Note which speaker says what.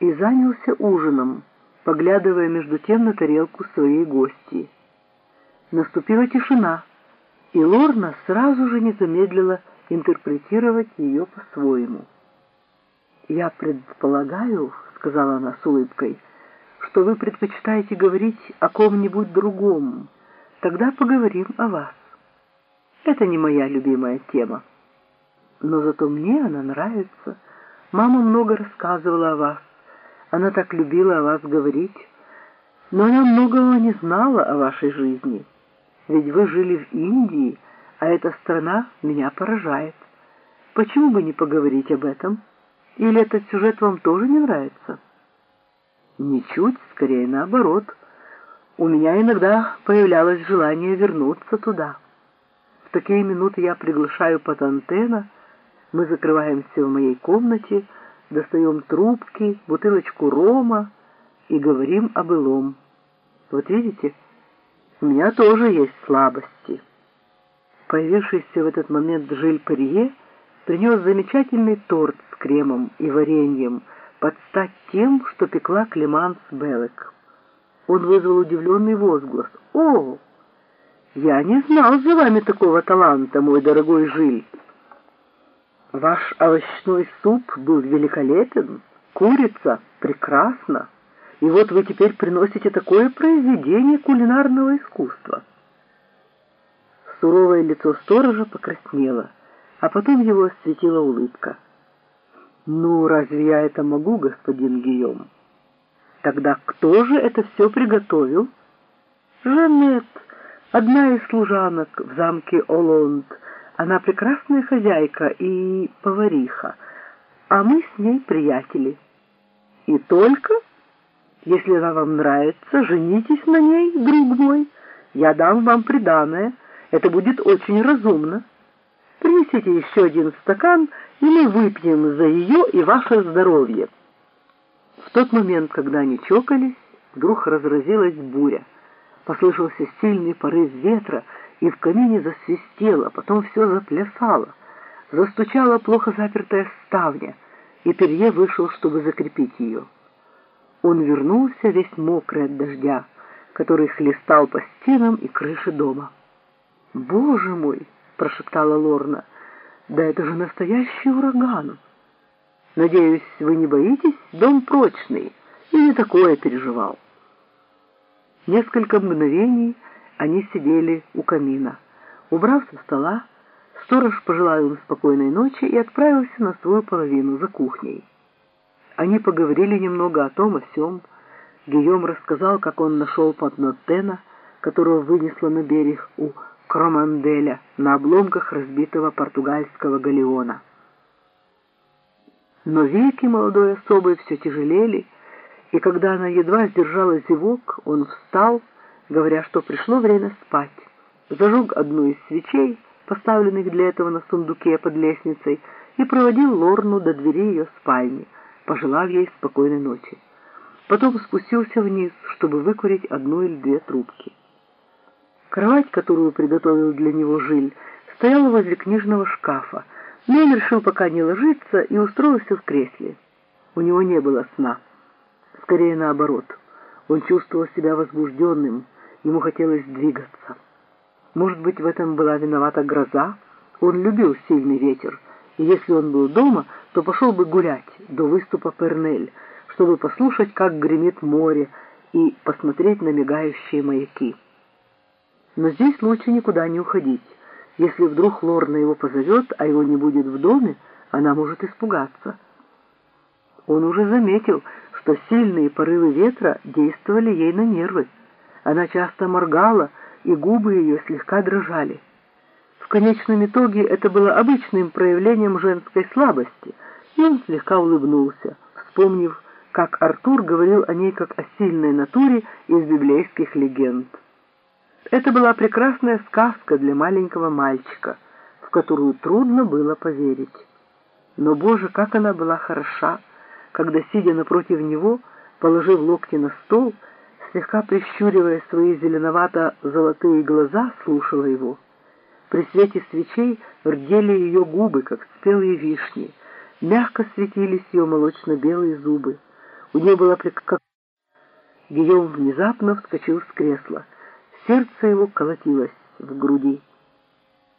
Speaker 1: и занялся ужином, поглядывая между тем на тарелку своей гости. Наступила тишина, и Лорна сразу же не замедлила интерпретировать ее по-своему. «Я предполагаю, — сказала она с улыбкой, — что вы предпочитаете говорить о ком-нибудь другом. Тогда поговорим о вас. Это не моя любимая тема. Но зато мне она нравится. Мама много рассказывала о вас. Она так любила о вас говорить. Но она многого не знала о вашей жизни. Ведь вы жили в Индии, а эта страна меня поражает. Почему бы не поговорить об этом? Или этот сюжет вам тоже не нравится? Ничуть, скорее наоборот. У меня иногда появлялось желание вернуться туда. В такие минуты я приглашаю Патантена, мы закрываемся в моей комнате, достаем трубки, бутылочку рома и говорим о былом. Вот видите, у меня тоже есть слабости. Появившийся в этот момент Жиль Перье принес замечательный торт с кремом и вареньем под стать тем, что пекла Клеманс Белек. Он вызвал удивленный возглас. «О, я не знал за вами такого таланта, мой дорогой Жиль!» Ваш овощной суп был великолепен, курица прекрасна, и вот вы теперь приносите такое произведение кулинарного искусства. Суровое лицо сторожа покраснело, а потом его осветила улыбка. «Ну, разве я это могу, господин Гийом?» «Тогда кто же это все приготовил?» «Жанет, одна из служанок в замке Олонд», она прекрасная хозяйка и повариха, а мы с ней приятели. И только, если она вам нравится, женитесь на ней, друг мой. Я дам вам приданое. Это будет очень разумно. Принесите еще один стакан, и мы выпьем за ее и ваше здоровье. В тот момент, когда они чокались, вдруг разразилась буря. Послышался сильный порыв ветра, и в камине засвистело, потом все заплясало. Застучала плохо запертая ставня, и Перье вышел, чтобы закрепить ее. Он вернулся весь мокрый от дождя, который хлестал по стенам и крыше дома. «Боже мой!» — прошептала Лорна. «Да это же настоящий ураган!» «Надеюсь, вы не боитесь? Дом прочный, и не такое переживал». Несколько мгновений они сидели у камина. Убрав со стола, сторож пожелал им спокойной ночи и отправился на свою половину за кухней. Они поговорили немного о том, о сём. Гийом рассказал, как он нашел Патнотена, которого вынесло на берег у Кроманделя на обломках разбитого португальского галеона. Но веки молодой особы все тяжелели, и когда она едва сдержала зевок, он встал, говоря, что пришло время спать. Зажег одну из свечей, поставленных для этого на сундуке под лестницей, и проводил Лорну до двери ее спальни, пожелав ей спокойной ночи. Потом спустился вниз, чтобы выкурить одну или две трубки. Кровать, которую приготовил для него Жиль, стояла возле книжного шкафа, но он решил пока не ложиться и устроился в кресле. У него не было сна. Скорее наоборот. Он чувствовал себя возбужденным, Ему хотелось двигаться. Может быть, в этом была виновата гроза? Он любил сильный ветер, и если он был дома, то пошел бы гулять до выступа Пернель, чтобы послушать, как гремит море, и посмотреть на мигающие маяки. Но здесь лучше никуда не уходить. Если вдруг Лорна его позовет, а его не будет в доме, она может испугаться. Он уже заметил, что сильные порывы ветра действовали ей на нервы. Она часто моргала, и губы ее слегка дрожали. В конечном итоге это было обычным проявлением женской слабости, и он слегка улыбнулся, вспомнив, как Артур говорил о ней как о сильной натуре из библейских легенд. Это была прекрасная сказка для маленького мальчика, в которую трудно было поверить. Но, Боже, как она была хороша, когда, сидя напротив него, положив локти на стол, слегка прищуривая свои зеленовато-золотые глаза, слушала его. При свете свечей рдели ее губы, как спелые вишни, мягко светились ее молочно-белые зубы. У нее была как... Гийом внезапно вскочил с кресла. Сердце его колотилось в груди.